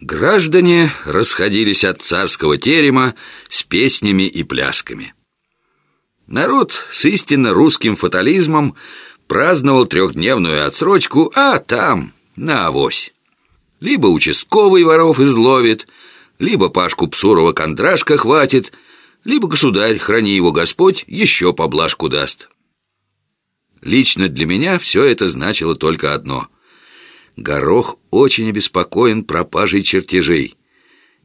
Граждане расходились от царского терема с песнями и плясками. Народ с истинно русским фатализмом праздновал трехдневную отсрочку, а там, на авось. Либо участковый воров изловит, либо Пашку Псурова кондрашка хватит, либо государь, храни его Господь, еще поблажку даст. Лично для меня все это значило только одно — Горох очень обеспокоен пропажей чертежей,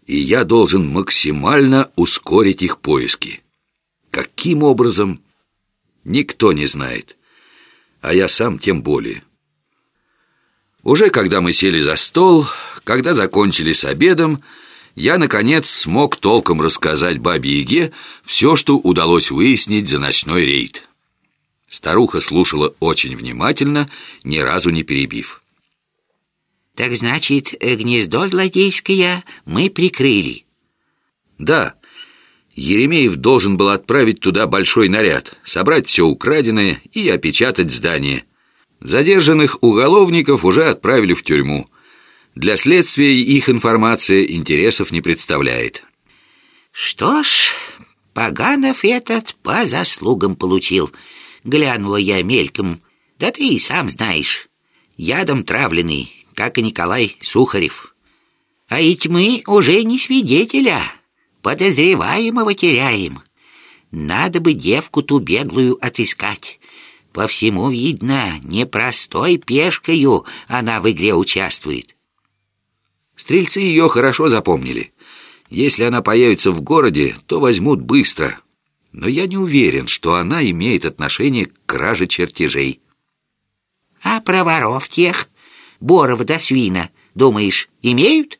и я должен максимально ускорить их поиски. Каким образом? Никто не знает, а я сам тем более. Уже когда мы сели за стол, когда закончили с обедом, я, наконец, смог толком рассказать бабе Яге все, что удалось выяснить за ночной рейд. Старуха слушала очень внимательно, ни разу не перебив. Так значит, гнездо злодейское мы прикрыли. Да, Еремеев должен был отправить туда большой наряд, собрать все украденное и опечатать здание. Задержанных уголовников уже отправили в тюрьму. Для следствия их информация интересов не представляет. Что ж, Поганов этот по заслугам получил. Глянула я мельком. Да ты и сам знаешь. Ядом травленный, как и Николай Сухарев. А ведь мы уже не свидетеля, подозреваемого теряем. Надо бы девку ту беглую отыскать. По всему видно, непростой пешкою она в игре участвует. Стрельцы ее хорошо запомнили. Если она появится в городе, то возьмут быстро. Но я не уверен, что она имеет отношение к краже чертежей. А про воров тех Борова до свина, думаешь, имеют?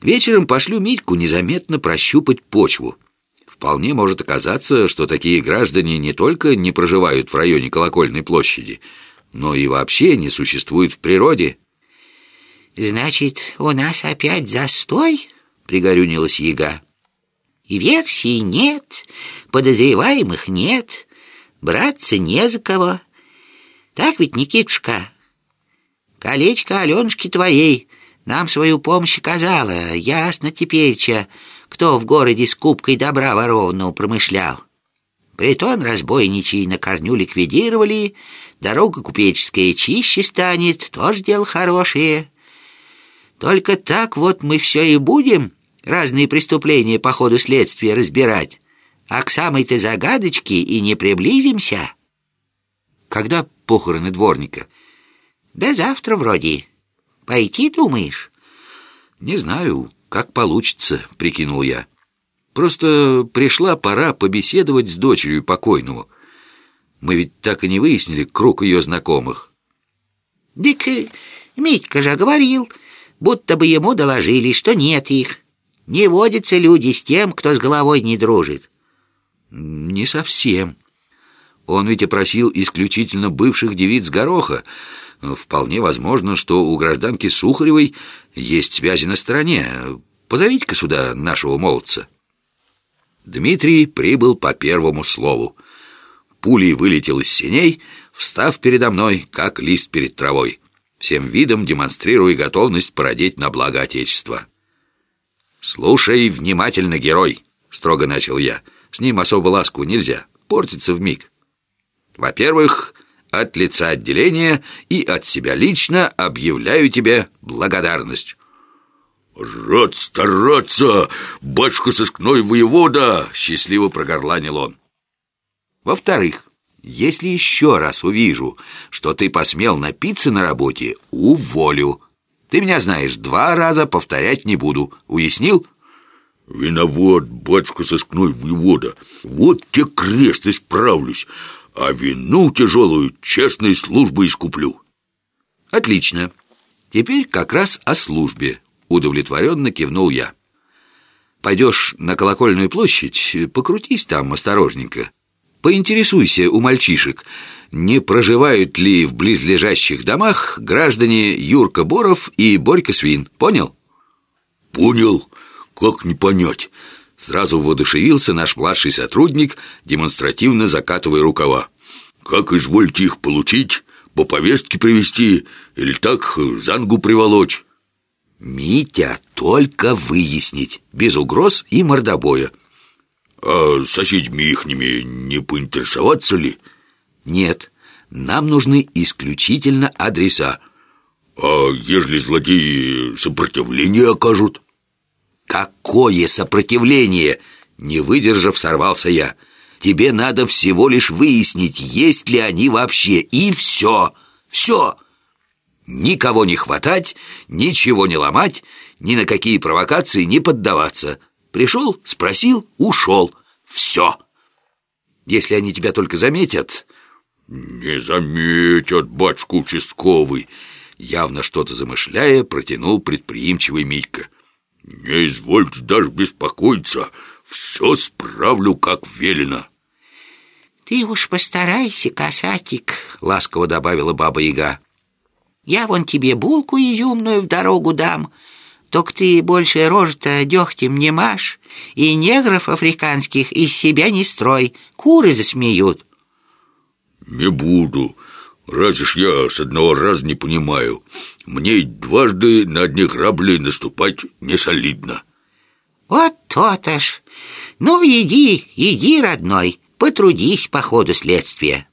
Вечером пошлю Митьку незаметно прощупать почву. Вполне может оказаться, что такие граждане не только не проживают в районе Колокольной площади, но и вообще не существуют в природе. «Значит, у нас опять застой?» — пригорюнилась яга. «И версий нет, подозреваемых нет, браться не за кого. Так ведь, Никитушка?» Колечко Аленушки твоей нам свою помощь оказала. Ясно теперь-че, кто в городе с кубкой добра ворованного промышлял. Притон разбойничий на корню ликвидировали, дорога купеческая чище станет, тоже дело хорошее. Только так вот мы все и будем разные преступления по ходу следствия разбирать, а к самой-то загадочке и не приблизимся. Когда похороны дворника — да завтра вроде. Пойти, думаешь? Не знаю, как получится, прикинул я. Просто пришла пора побеседовать с дочерью покойного. Мы ведь так и не выяснили круг ее знакомых. Дик, э, Митька же говорил, будто бы ему доложили, что нет их. Не водятся люди с тем, кто с головой не дружит. Не совсем. Он ведь опросил исключительно бывших девиц Гороха, Вполне возможно, что у гражданки Сухаревой есть связи на стороне. Позовите-ка сюда нашего молодца». Дмитрий прибыл по первому слову. Пулей вылетел из синей, встав передо мной, как лист перед травой, всем видом демонстрируя готовность породить на благо Отечества. «Слушай внимательно, герой», — строго начал я. «С ним особо ласку нельзя, портится в миг. Во-первых, от лица отделения и от себя лично объявляю тебе благодарность». «Рад стараться, батюшка сыскной воевода!» — счастливо прогорланил он. «Во-вторых, если еще раз увижу, что ты посмел напиться на работе, уволю. Ты меня знаешь, два раза повторять не буду. Уяснил?» «Виноват, батюшка сыскной воевода. Вот те крест исправлюсь а вину тяжелую честной службой искуплю. Отлично. Теперь как раз о службе, удовлетворенно кивнул я. Пойдешь на колокольную площадь, покрутись там осторожненько. Поинтересуйся у мальчишек, не проживают ли в близлежащих домах граждане Юрка Боров и Борька Свин. Понял? Понял. Как не понять? Сразу воодушевился наш младший сотрудник, демонстративно закатывая рукава. «Как извольте их получить? По повестке привести или так зангу приволочь?» Митя, только выяснить, без угроз и мордобоя. А соседями ихними не поинтересоваться ли? Нет, нам нужны исключительно адреса. А ежели злодеи сопротивление окажут? Какое сопротивление? Не выдержав, сорвался я. Тебе надо всего лишь выяснить, есть ли они вообще, и все, все. Никого не хватать, ничего не ломать, ни на какие провокации не поддаваться. Пришел, спросил, ушел. Все. Если они тебя только заметят... Не заметят, батюшка участковый. Явно что-то замышляя, протянул предприимчивый Митька. Не извольте даже беспокоиться, все справлю, как велено. Ты уж постарайся, касатик, ласково добавила баба Яга. Я вон тебе булку изюмную в дорогу дам, только ты больше рожь-то дегтем не маш, и негров африканских из себя не строй, куры засмеют. Не буду. Разве ж я с одного раза не понимаю. Мне дважды на одни грабли наступать не солидно. Вот то-то ж. Ну, иди, иди, родной, потрудись по ходу следствия.